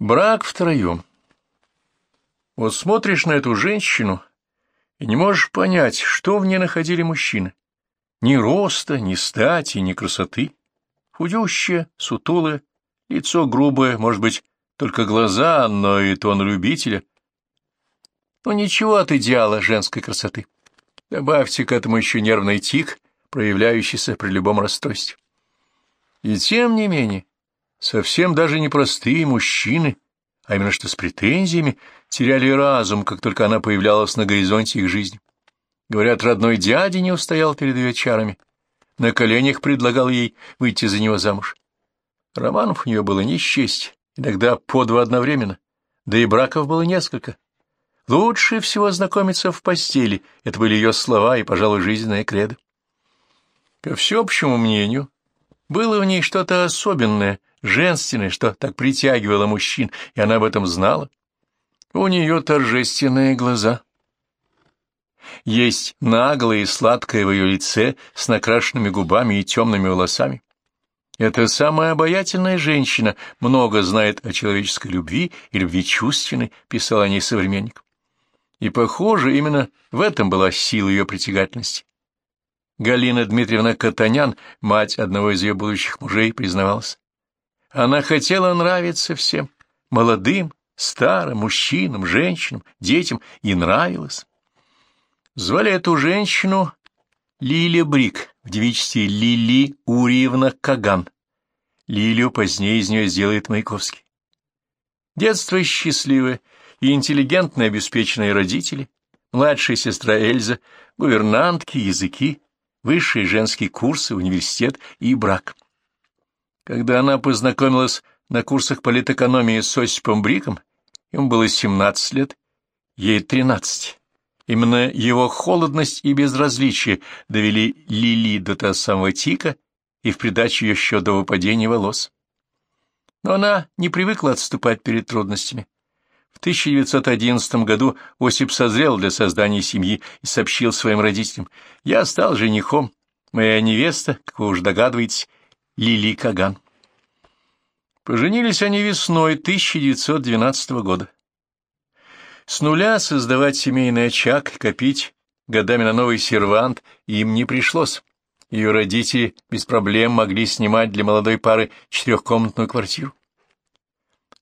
Брак втроем. Вот смотришь на эту женщину и не можешь понять, что в ней находили мужчины. Ни роста, ни стати, ни красоты. Худющая, сутулая, лицо грубое, может быть, только глаза, но и тон любителя. Ну, ничего от идеала женской красоты. Добавьте к этому еще нервный тик, проявляющийся при любом расстройстве. И тем не менее, Совсем даже не простые мужчины, а именно что с претензиями, теряли разум, как только она появлялась на горизонте их жизни. Говорят, родной дядя не устоял перед ее чарами. На коленях предлагал ей выйти за него замуж. Романов у нее было не счесть, иногда по два одновременно, да и браков было несколько. Лучше всего знакомиться в постели, это были ее слова и, пожалуй, жизненная кредо. Ко всеобщему мнению, было в ней что-то особенное, женственное, что так притягивало мужчин, и она об этом знала. У нее торжественные глаза. Есть наглое и сладкое в ее лице с накрашенными губами и темными волосами. Это самая обаятельная женщина, много знает о человеческой любви и любви чувственной, писал о ней современник. И, похоже, именно в этом была сила ее притягательности. Галина Дмитриевна Катанян, мать одного из ее будущих мужей, признавалась. Она хотела нравиться всем, молодым, старым, мужчинам, женщинам, детям, и нравилась. Звали эту женщину Лилия Брик, в девичестве Лили Уриевна Каган. Лилию позднее из нее сделает Маяковский. Детство счастливое и интеллигентно обеспеченные родители, младшая сестра Эльза, гувернантки, языки, высшие женские курсы, университет и брак. Когда она познакомилась на курсах политэкономии с Осипом Бриком, ему было 17 лет, ей 13. Именно его холодность и безразличие довели Лили до того самого тика и в придачу еще до выпадения волос. Но она не привыкла отступать перед трудностями. В 1911 году Осип созрел для создания семьи и сообщил своим родителям, «Я стал женихом, моя невеста, как вы уже догадываетесь, Лили Каган. Поженились они весной 1912 года. С нуля создавать семейный очаг, копить годами на новый сервант им не пришлось. Ее родители без проблем могли снимать для молодой пары четырехкомнатную квартиру.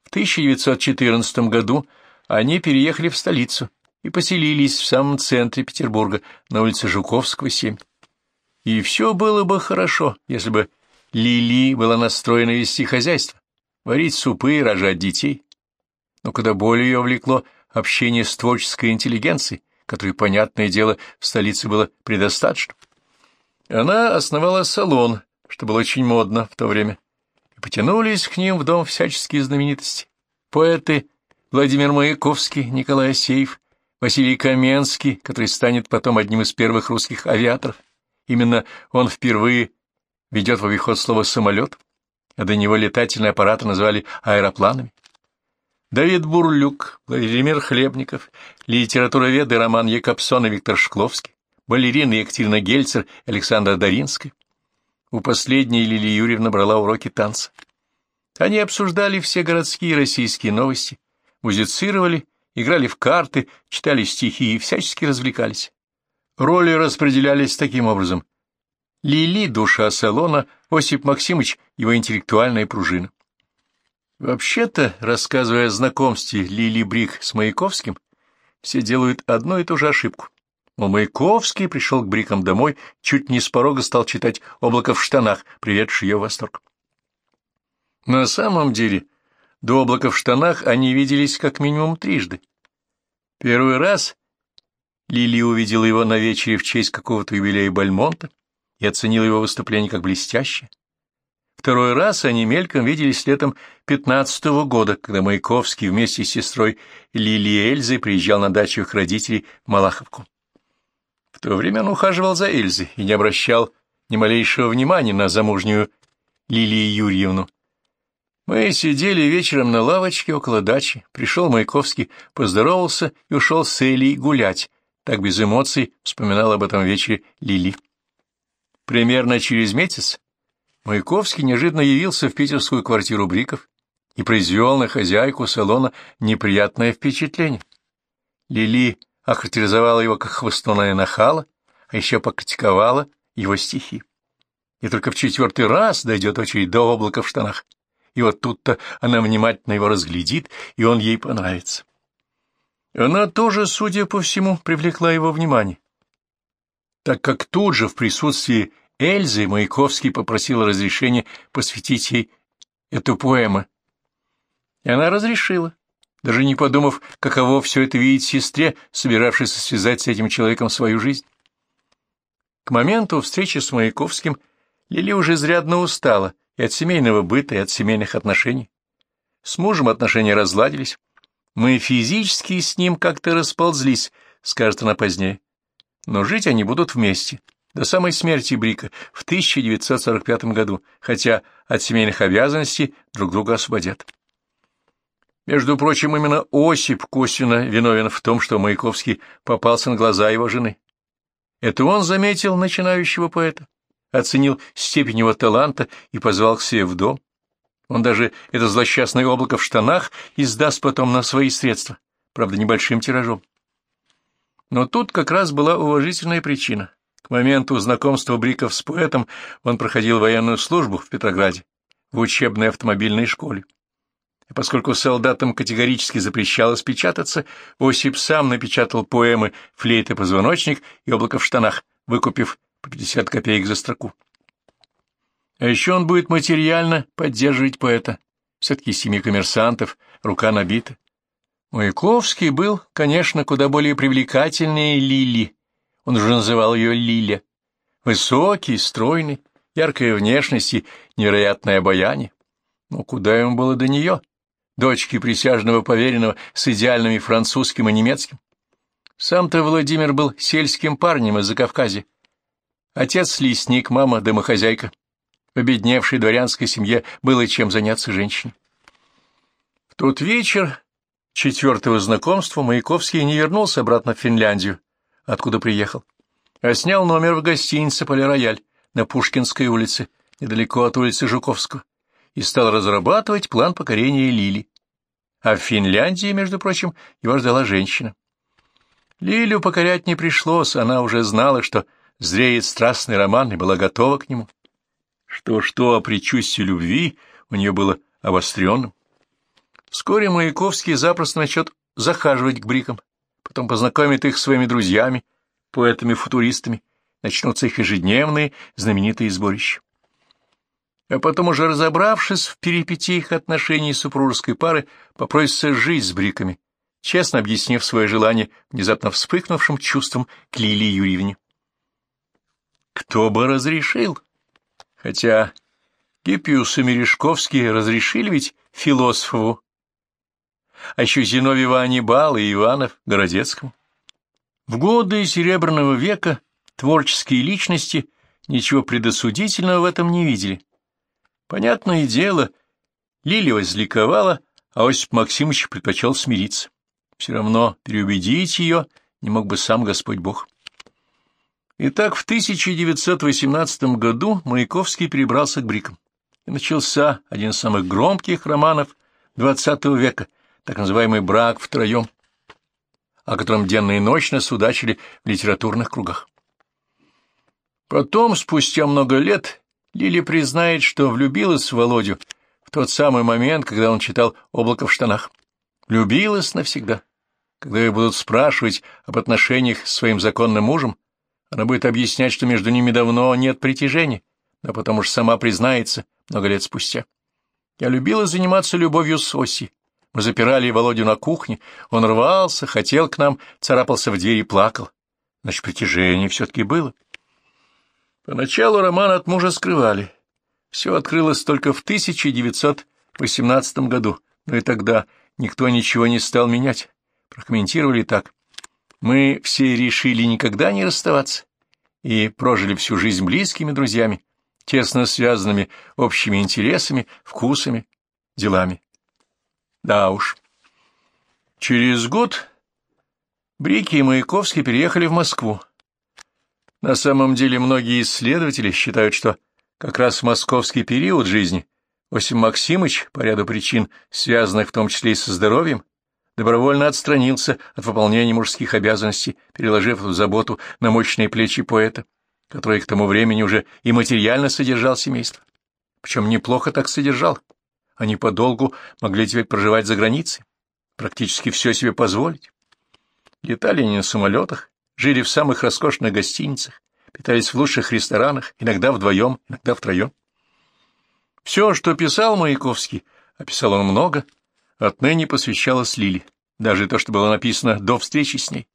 В 1914 году они переехали в столицу и поселились в самом центре Петербурга, на улице Жуковского, 7. И все было бы хорошо, если бы Лили была настроена вести хозяйство, варить супы и рожать детей. Но куда более ее влекло общение с творческой интеллигенцией, которой, понятное дело, в столице было предостаточно. Она основала салон, что было очень модно в то время, и потянулись к ним в дом всяческие знаменитости. Поэты Владимир Маяковский, Николай Асеев, Василий Каменский, который станет потом одним из первых русских авиаторов. Именно он впервые ведет в обиход слово «самолет», а до него летательные аппараты назвали аэропланами. Давид Бурлюк, Владимир Хлебников, литературоведы Роман Якобсон и Виктор Шкловский, балерины Екатерина Гельцер, Александра Даринская. У последней Лилия Юрьевна брала уроки танца. Они обсуждали все городские российские новости, музицировали, играли в карты, читали стихи и всячески развлекались. Роли распределялись таким образом. Лили — душа салона, Осип Максимович — его интеллектуальная пружина. Вообще-то, рассказывая о знакомстве Лили Брик с Маяковским, все делают одну и ту же ошибку. Мол, Маяковский пришел к Брикам домой, чуть не с порога стал читать «Облако в штанах», приведший ее в восторг. На самом деле, до «Облака в штанах» они виделись как минимум трижды. Первый раз Лили увидела его на вечере в честь какого-то юбилея Бальмонта, и оценил его выступление как блестящее. Второй раз они мельком виделись летом пятнадцатого года, когда Маяковский вместе с сестрой Лилией Эльзой приезжал на дачу их родителей в Малаховку. В то время он ухаживал за Эльзой и не обращал ни малейшего внимания на замужнюю Лилию Юрьевну. Мы сидели вечером на лавочке около дачи. Пришел Маяковский, поздоровался и ушел с Элей гулять. Так без эмоций вспоминал об этом вечере Лили. Примерно через месяц Маяковский неожиданно явился в питерскую квартиру Бриков и произвел на хозяйку салона неприятное впечатление. Лили охарактеризовала его как хвостуная нахала, а еще покритиковала его стихи. И только в четвертый раз дойдет очередь до облака в штанах. И вот тут-то она внимательно его разглядит, и он ей понравится. Она тоже, судя по всему, привлекла его внимание, так как тут же в присутствии Эльзы Маяковский попросил разрешения посвятить ей эту поэму. И она разрешила, даже не подумав, каково все это видеть сестре, собиравшейся связать с этим человеком свою жизнь. К моменту встречи с Маяковским Лили уже изрядно устала и от семейного быта, и от семейных отношений. С мужем отношения разладились. Мы физически с ним как-то расползлись, скажет она позднее. Но жить они будут вместе, до самой смерти Брика в 1945 году, хотя от семейных обязанностей друг друга освободят. Между прочим, именно Осип косвенно виновен в том, что Маяковский попался на глаза его жены. Это он заметил начинающего поэта, оценил степень его таланта и позвал к себе в дом. Он даже это злосчастное облако в штанах издаст потом на свои средства, правда, небольшим тиражом. Но тут как раз была уважительная причина. К моменту знакомства Бриков с поэтом он проходил военную службу в Петрограде, в учебной автомобильной школе. Поскольку солдатам категорически запрещалось печататься, Осип сам напечатал поэмы «Флейта позвоночник» и «Облако в штанах», выкупив по 50 копеек за строку. А еще он будет материально поддерживать поэта. Все-таки семьи коммерсантов, рука набита. Маяковский был, конечно, куда более привлекательнее Лили. Он уже называл ее Лиля. Высокий, стройный, яркая внешность и невероятное обаяние. Но куда ему было до нее, дочки присяжного поверенного с идеальными французским и немецким? Сам-то Владимир был сельским парнем из Закавказья. Отец — лесник, мама — домохозяйка. В обедневшей дворянской семье было чем заняться женщине. В тот вечер четвертого знакомства Маяковский не вернулся обратно в Финляндию, откуда приехал, а снял номер в гостинице «Полирояль» на Пушкинской улице, недалеко от улицы Жуковского, и стал разрабатывать план покорения Лили. А в Финляндии, между прочим, его ждала женщина. Лилю покорять не пришлось, она уже знала, что зреет страстный роман и была готова к нему. Что-что о предчувствии любви у нее было обостренным. Вскоре Маяковский запросто начнет захаживать к брикам, потом познакомит их с своими друзьями, поэтами-футуристами, начнутся их ежедневные знаменитые сборища. А потом, уже разобравшись в перипетиях отношений супружеской пары, попросится жить с бриками, честно объяснив свое желание внезапно вспыхнувшим чувством к Лилии Юрьевне. Кто бы разрешил? Хотя Гиппиус и Мережковский разрешили ведь философу а еще Зиновьева Анибал и Иванов Городецкому. В годы Серебряного века творческие личности ничего предосудительного в этом не видели. Понятное дело, Лилия возликовала, а Осип Максимович предпочел смириться. Все равно переубедить ее не мог бы сам Господь Бог. Итак, в 1918 году Маяковский перебрался к Брикам, и начался один из самых громких романов XX века — так называемый брак втроем, о котором денно и ночно судачили в литературных кругах. Потом, спустя много лет, Лили признает, что влюбилась в Володю в тот самый момент, когда он читал «Облако в штанах». Влюбилась навсегда. Когда ее будут спрашивать об отношениях с своим законным мужем, она будет объяснять, что между ними давно нет притяжения, но потому что сама признается много лет спустя. Я любила заниматься любовью с Оси, мы запирали Володю на кухне, он рвался, хотел к нам, царапался в дверь и плакал. Значит, притяжение все-таки было. Поначалу роман от мужа скрывали. Все открылось только в 1918 году, но и тогда никто ничего не стал менять. Прокомментировали так. Мы все решили никогда не расставаться и прожили всю жизнь близкими друзьями, тесно связанными общими интересами, вкусами, делами. Да уж. Через год Брики и Маяковский переехали в Москву. На самом деле многие исследователи считают, что как раз в московский период жизни Осип Максимыч, по ряду причин, связанных в том числе и со здоровьем, добровольно отстранился от выполнения мужских обязанностей, переложив эту заботу на мощные плечи поэта, который к тому времени уже и материально содержал семейство. Причем неплохо так содержал. Они подолгу могли теперь проживать за границей, практически все себе позволить. Летали они на самолетах, жили в самых роскошных гостиницах, питались в лучших ресторанах, иногда вдвоем, иногда втроем. Все, что писал Маяковский, описал он много, отныне посвящалось Лиле, даже то, что было написано до встречи с ней.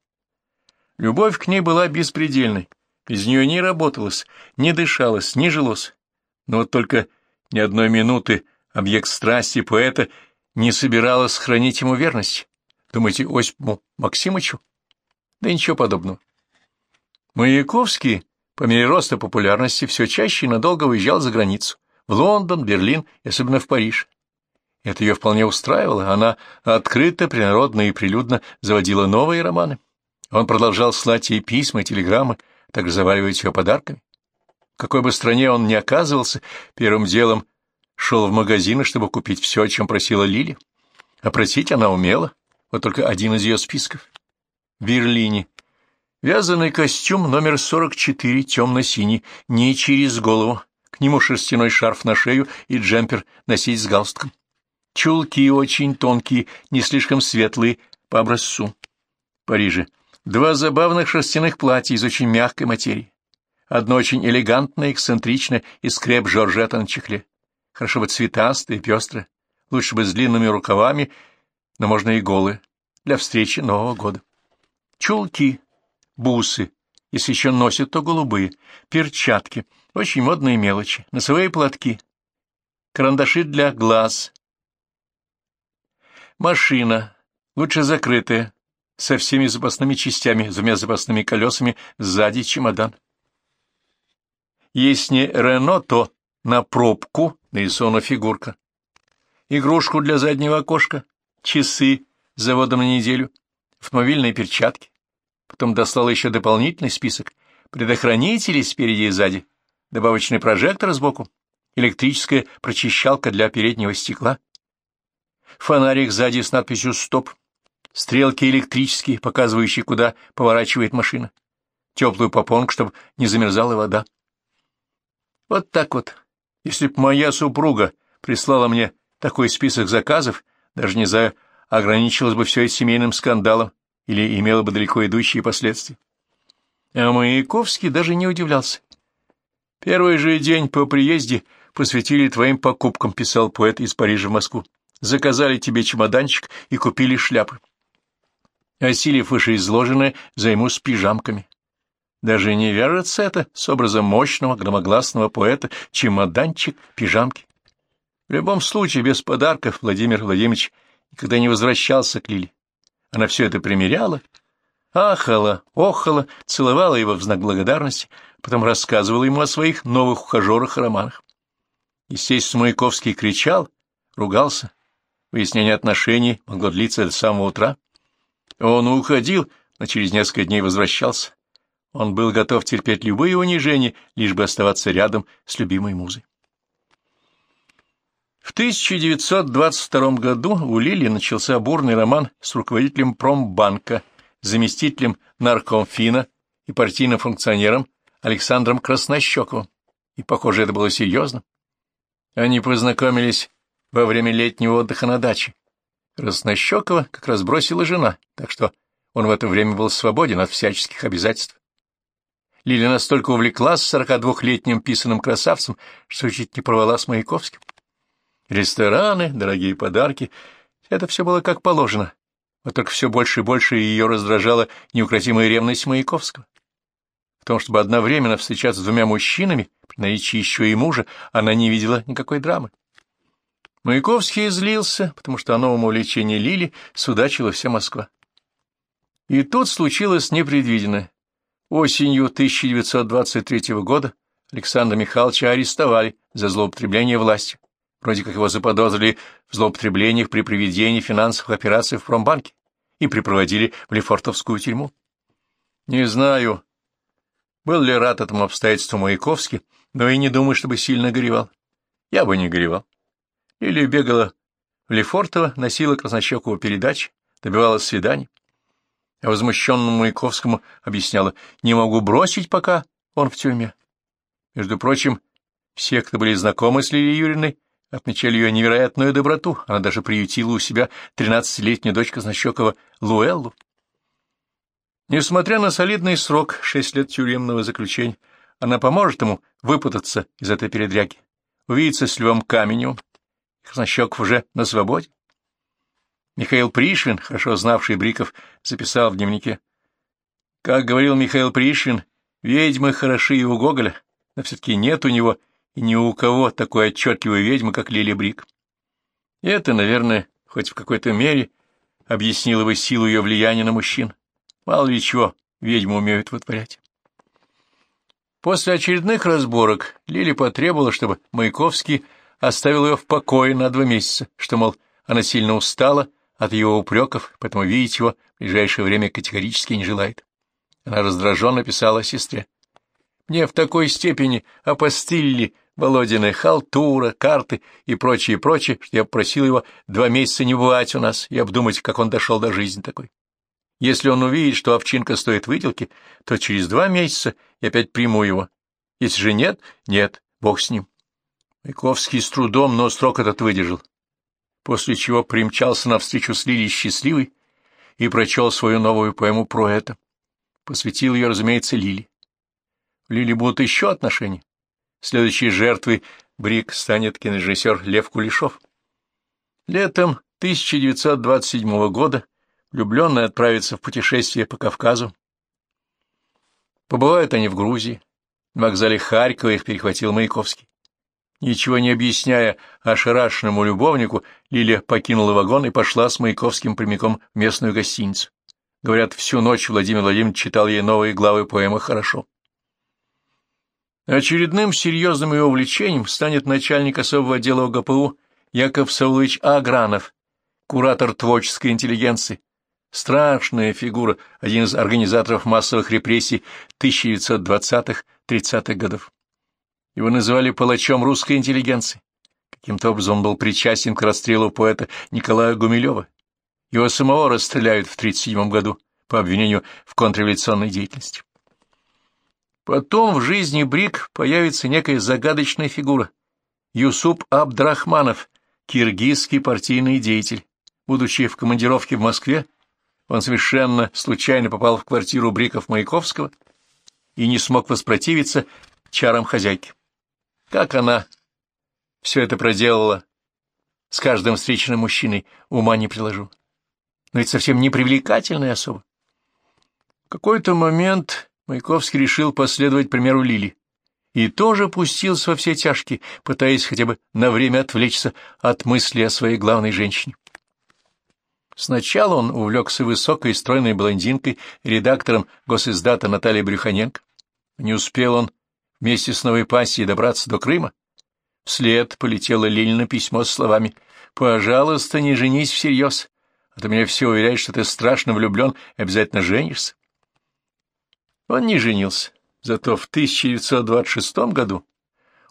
Любовь к ней была беспредельной, без нее не работалось, не дышалось, не жилось. Но вот только ни одной минуты объект страсти поэта не собиралась хранить ему верность. Думаете, Осипу Максимычу? Да ничего подобного. Маяковский, по мере роста популярности, все чаще и надолго уезжал за границу, в Лондон, Берлин и особенно в Париж. Это ее вполне устраивало, она открыто, принародно и прилюдно заводила новые романы. Он продолжал слать ей письма и телеграммы, также заваливать ее подарками. В какой бы стране он ни оказывался, первым делом шел в магазины, чтобы купить все, о чем просила Лили. А она умела, вот только один из ее списков. Берлине. Вязаный костюм номер 44, темно-синий, не через голову. К нему шерстяной шарф на шею и джемпер носить с галстуком. Чулки очень тонкие, не слишком светлые, по образцу. Париже. Два забавных шерстяных платья из очень мягкой материи. Одно очень элегантное, эксцентричное, из креп Жоржета на чехле. Хорошо бы цветастое, пестрое. Лучше бы с длинными рукавами, но можно и голые, для встречи Нового года. Чулки, бусы, если еще носят, то голубые, перчатки, очень модные мелочи, носовые платки, карандаши для глаз. Машина, лучше закрытая, со всеми запасными частями, двумя запасными колесами, сзади чемодан. Если не Рено, то на пробку нарисована фигурка. Игрушку для заднего окошка, часы с заводом на неделю, автомобильные перчатки. Потом достала еще дополнительный список. Предохранители спереди и сзади, добавочный прожектор сбоку, электрическая прочищалка для переднего стекла, фонарик сзади с надписью «Стоп», стрелки электрические, показывающие, куда поворачивает машина, теплую попонку, чтобы не замерзала вода. Вот так вот. Если б моя супруга прислала мне такой список заказов, даже не знаю, ограничилась бы все семейным скандалом или имела бы далеко идущие последствия. А Маяковский даже не удивлялся. «Первый же день по приезде посвятили твоим покупкам», — писал поэт из Парижа в Москву. «Заказали тебе чемоданчик и купили шляпы. Осилив вышеизложенное, займусь пижамками. Даже не вяжется это с образом мощного громогласного поэта чемоданчик, пижамки. В любом случае, без подарков Владимир Владимирович никогда не возвращался к Лиле. Она все это примеряла, ахала, охала, целовала его в знак благодарности, потом рассказывала ему о своих новых ухажерах и романах. Естественно, Маяковский кричал, ругался. Выяснение отношений могло длиться до самого утра. Он уходил, но через несколько дней возвращался. Он был готов терпеть любые унижения, лишь бы оставаться рядом с любимой музой. В 1922 году у Лили начался бурный роман с руководителем промбанка, заместителем наркомфина и партийным функционером Александром Краснощековым. И, похоже, это было серьезно. Они познакомились во время летнего отдыха на даче. Краснощекова как раз бросила жена, так что он в это время был свободен от всяческих обязательств. Лиля настолько увлеклась сорока двухлетним писаным красавцем, что чуть не порвала с Маяковским. Рестораны, дорогие подарки — это все было как положено. Вот только все больше и больше ее раздражала неукротимая ревность Маяковского. В том, чтобы одновременно встречаться с двумя мужчинами, при наличии еще и мужа, она не видела никакой драмы. Маяковский злился, потому что о новом увлечении Лили судачила вся Москва. И тут случилось непредвиденное. Осенью 1923 года Александра Михайловича арестовали за злоупотребление властью. Вроде как его заподозрили в злоупотреблениях при проведении финансовых операций в промбанке и припроводили в Лефортовскую тюрьму. Не знаю, был ли рад этому обстоятельству Маяковский, но и не думаю, чтобы сильно горевал. Я бы не горевал. Лилия бегала в Лефортово, носила краснощекову передач, добивалась свиданий. А возмущенному Маяковскому объясняла, не могу бросить, пока он в тюрьме. Между прочим, все, кто были знакомы с Лилией Юрьевной, отмечали ее невероятную доброту. Она даже приютила у себя тринадцатилетнюю дочь Казнощекова Луэллу. Несмотря на солидный срок, шесть лет тюремного заключения, она поможет ему выпутаться из этой передряги, увидеться с Львом Каменевым. Краснощеков уже на свободе. Михаил Пришвин, хорошо знавший Бриков, записал в дневнике. Как говорил Михаил Пришвин, ведьмы хороши и у Гоголя, но все-таки нет у него и ни у кого такой отчетливой ведьмы, как Лилия Брик. Это, наверное, хоть в какой-то мере объяснило бы силу ее влияния на мужчин. Мало ли чего ведьмы умеют вытворять. После очередных разборок Лили потребовала, чтобы Маяковский оставил ее в покое на два месяца, что, мол, она сильно устала от его упреков, поэтому видеть его в ближайшее время категорически не желает. Она раздраженно писала сестре. «Мне в такой степени опостылили Володины халтура, карты и прочее, прочее, что я просил его два месяца не бывать у нас и обдумать, как он дошел до жизни такой. Если он увидит, что овчинка стоит выделки, то через два месяца я опять приму его. Если же нет, нет, бог с ним. Маяковский с трудом, но срок этот выдержал, после чего примчался навстречу с Лилией счастливой и прочел свою новую поэму про это. Посвятил ее, разумеется, Лили. Лили будут еще отношения. Следующей жертвой Брик станет кинорежиссер Лев Кулешов. Летом 1927 года влюбленные отправятся в путешествие по Кавказу. Побывают они в Грузии. На вокзале Харькова их перехватил Маяковский. Ничего не объясняя ошарашенному любовнику, Лилия покинула вагон и пошла с Маяковским прямиком в местную гостиницу. Говорят, всю ночь Владимир Владимирович читал ей новые главы поэмы «Хорошо». Очередным серьезным его увлечением станет начальник особого отдела ОГПУ Яков Саулович Агранов, куратор творческой интеллигенции, Страшная фигура, один из организаторов массовых репрессий 1920-30-х годов. Его называли палачом русской интеллигенции. Каким-то образом он был причастен к расстрелу поэта Николая Гумилева. Его самого расстреляют в 1937 году по обвинению в контрреволюционной деятельности. Потом в жизни Брик появится некая загадочная фигура. Юсуп Абдрахманов, киргизский партийный деятель. Будучи в командировке в Москве, он совершенно случайно попал в квартиру Бриков Маяковского и не смог воспротивиться чарам хозяйки. Как она все это проделала с каждым встреченным мужчиной, ума не приложу. Но ведь совсем не привлекательная особа. В какой-то момент Маяковский решил последовать примеру Лили и тоже пустился во все тяжкие, пытаясь хотя бы на время отвлечься от мысли о своей главной женщине. Сначала он увлекся высокой стройной блондинкой, редактором госиздата Натальей Брюханенко. Не успел он вместе с новой пассией добраться до Крыма. Вслед полетело Ленина письмо с словами «Пожалуйста, не женись всерьез, а то меня все уверяет, что ты страшно влюблен и обязательно женишься». Он не женился, зато в 1926 году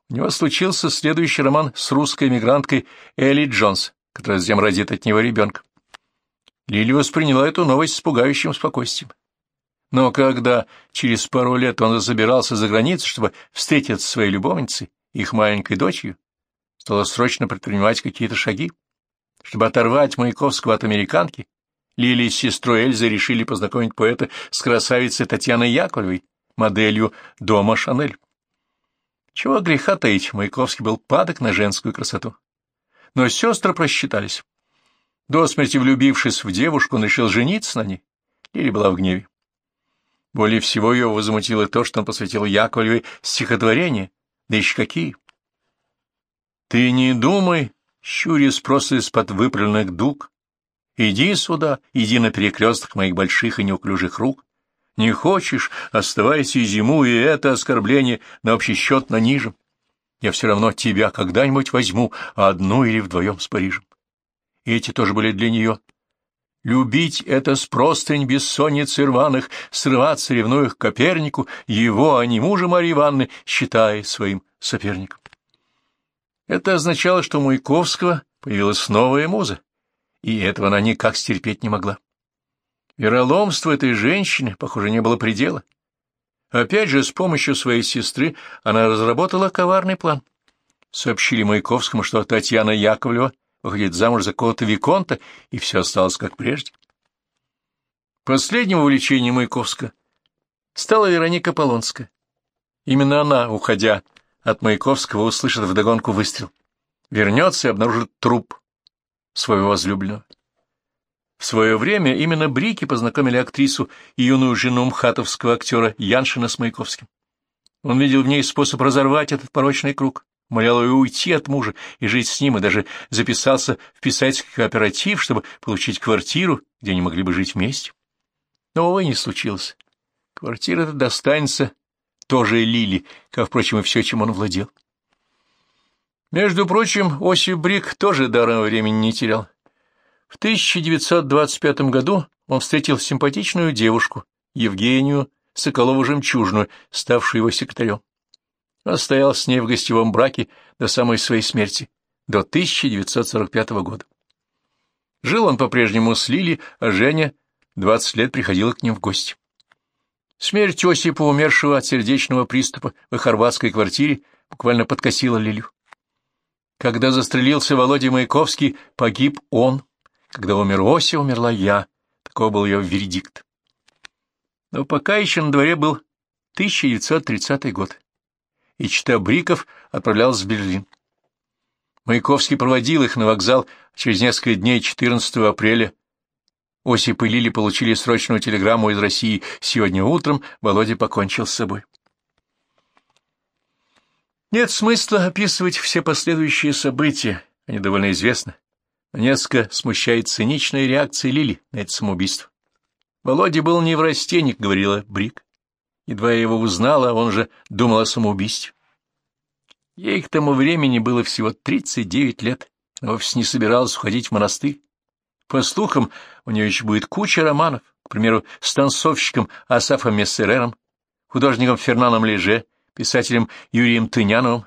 у него случился следующий роман с русской эмигранткой Элли Джонс, которая затем родит от него ребенка. Лили восприняла эту новость с пугающим спокойствием. Но когда через пару лет он забирался за границу, чтобы встретиться со своей любовницей, их маленькой дочерью, стала срочно предпринимать какие-то шаги. Чтобы оторвать Маяковского от американки, Лили с сестрой Эльзой решили познакомить поэта с красавицей Татьяной Яковлевой, моделью дома Шанель. Чего греха таить, Маяковский был падок на женскую красоту. Но сестры просчитались. До смерти влюбившись в девушку, он решил жениться на ней или была в гневе. Более всего ее возмутило то, что он посвятил Яковлевой стихотворение, да еще какие. «Ты не думай, щурясь просто из-под выпрямленных дуг, иди сюда, иди на перекресток моих больших и неуклюжих рук. Не хочешь, оставайся и зиму, и это оскорбление на общий счет нанижем. Я все равно тебя когда-нибудь возьму, одну или вдвоем с Парижем и эти тоже были для нее. Любить — это с простынь бессонницы рваных, срываться, ревнуя к Копернику, его, а не мужа Марьи Ивановны, считая своим соперником. Это означало, что Маяковского появилась новая муза, и этого она никак стерпеть не могла. Вероломству этой женщины, похоже, не было предела. Опять же, с помощью своей сестры она разработала коварный план. Сообщили Маяковскому, что Татьяна Яковлева выходит замуж за кого-то Виконта, и все осталось как прежде. Последним увлечением Маяковска стала Вероника Полонская. Именно она, уходя от Маяковского, услышит вдогонку выстрел. Вернется и обнаружит труп своего возлюбленного. В свое время именно Брики познакомили актрису и юную жену мхатовского актера Яншина с Маяковским. Он видел в ней способ разорвать этот порочный круг, молял ее уйти от мужа и жить с ним, и даже записался в писательский кооператив, чтобы получить квартиру, где они могли бы жить вместе. Но, увы, не случилось. Квартира-то достанется тоже Лили, как, впрочем, и все, чем он владел. Между прочим, Осип Брик тоже даром времени не терял. В 1925 году он встретил симпатичную девушку, Евгению Соколову-Жемчужную, ставшую его секретарем. Он стоял с ней в гостевом браке до самой своей смерти, до 1945 года. Жил он по-прежнему с Лили, а Женя 20 лет приходила к ним в гости. Смерть Осипа, умершего от сердечного приступа в хорватской квартире, буквально подкосила Лилю. Когда застрелился Володя Маяковский, погиб он. Когда умер Ося, умерла я. Такой был ее вердикт. Но пока еще на дворе был 1930 год, и чита Бриков отправлялся в Берлин. Маяковский проводил их на вокзал через несколько дней 14 апреля Осип и Лили получили срочную телеграмму из России. Сегодня утром Володя покончил с собой. Нет смысла описывать все последующие события, они довольно известны. Несколько смущает циничная реакция Лили на это самоубийство. Володя был неврастенник, говорила Брик. Едва я его узнала, он же думал о самоубийстве. Ей к тому времени было всего 39 лет, но вовсе не собиралась уходить в монастырь. По слухам, у нее еще будет куча романов, к примеру, с танцовщиком Асафом Мессерером, художником Фернаном Леже, писателем Юрием Тыняновым.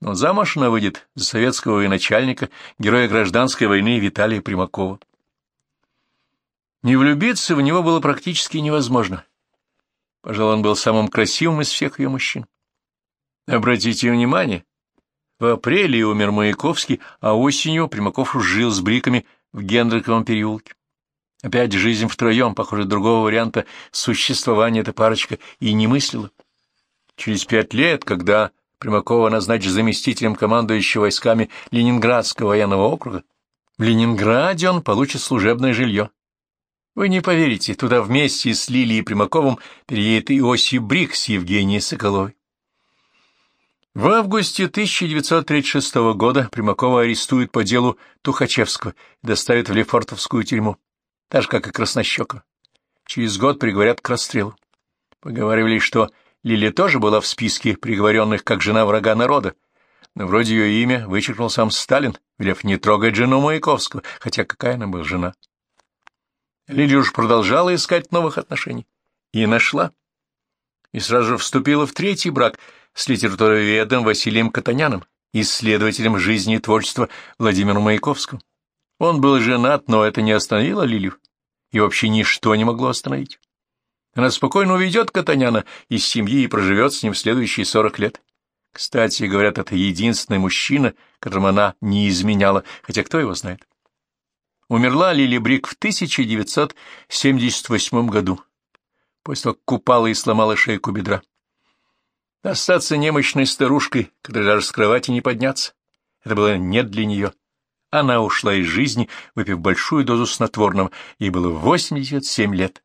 Но замуж она выйдет за советского военачальника, героя гражданской войны Виталия Примакова. Не влюбиться в него было практически невозможно. Пожалуй, он был самым красивым из всех ее мужчин. Обратите внимание, в апреле умер Маяковский, а осенью Примаков жил с бриками в Гендриковом переулке. Опять жизнь втроем, похоже, другого варианта существования эта парочка и не мыслила. Через пять лет, когда Примакова назначит заместителем командующего войсками Ленинградского военного округа, в Ленинграде он получит служебное жилье. Вы не поверите, туда вместе с Лилией Примаковым переедет и Осип Брик с Евгенией Соколовой. В августе 1936 года Примакова арестуют по делу Тухачевского и доставят в Лефортовскую тюрьму, так же, как и Краснощекова. Через год приговорят к расстрелу. Поговаривали, что Лилия тоже была в списке приговоренных как жена врага народа, но вроде ее имя вычеркнул сам Сталин, велев не трогать жену Маяковского, хотя какая она была жена. Лилия уж продолжала искать новых отношений. И нашла. И сразу же вступила в третий брак — с литературоведом Василием Катаняном, исследователем жизни и творчества Владимиром Маяковским. Он был женат, но это не остановило Лилию, и вообще ничто не могло остановить. Она спокойно уведет Катаняна из семьи и проживет с ним следующие сорок лет. Кстати, говорят, это единственный мужчина, которому она не изменяла, хотя кто его знает. Умерла Лили Брик в 1978 году, после того, как купала и сломала шейку бедра. Остаться немощной старушкой, которой даже с кровати не подняться, это было нет для нее. Она ушла из жизни, выпив большую дозу снотворного, ей было 87 лет.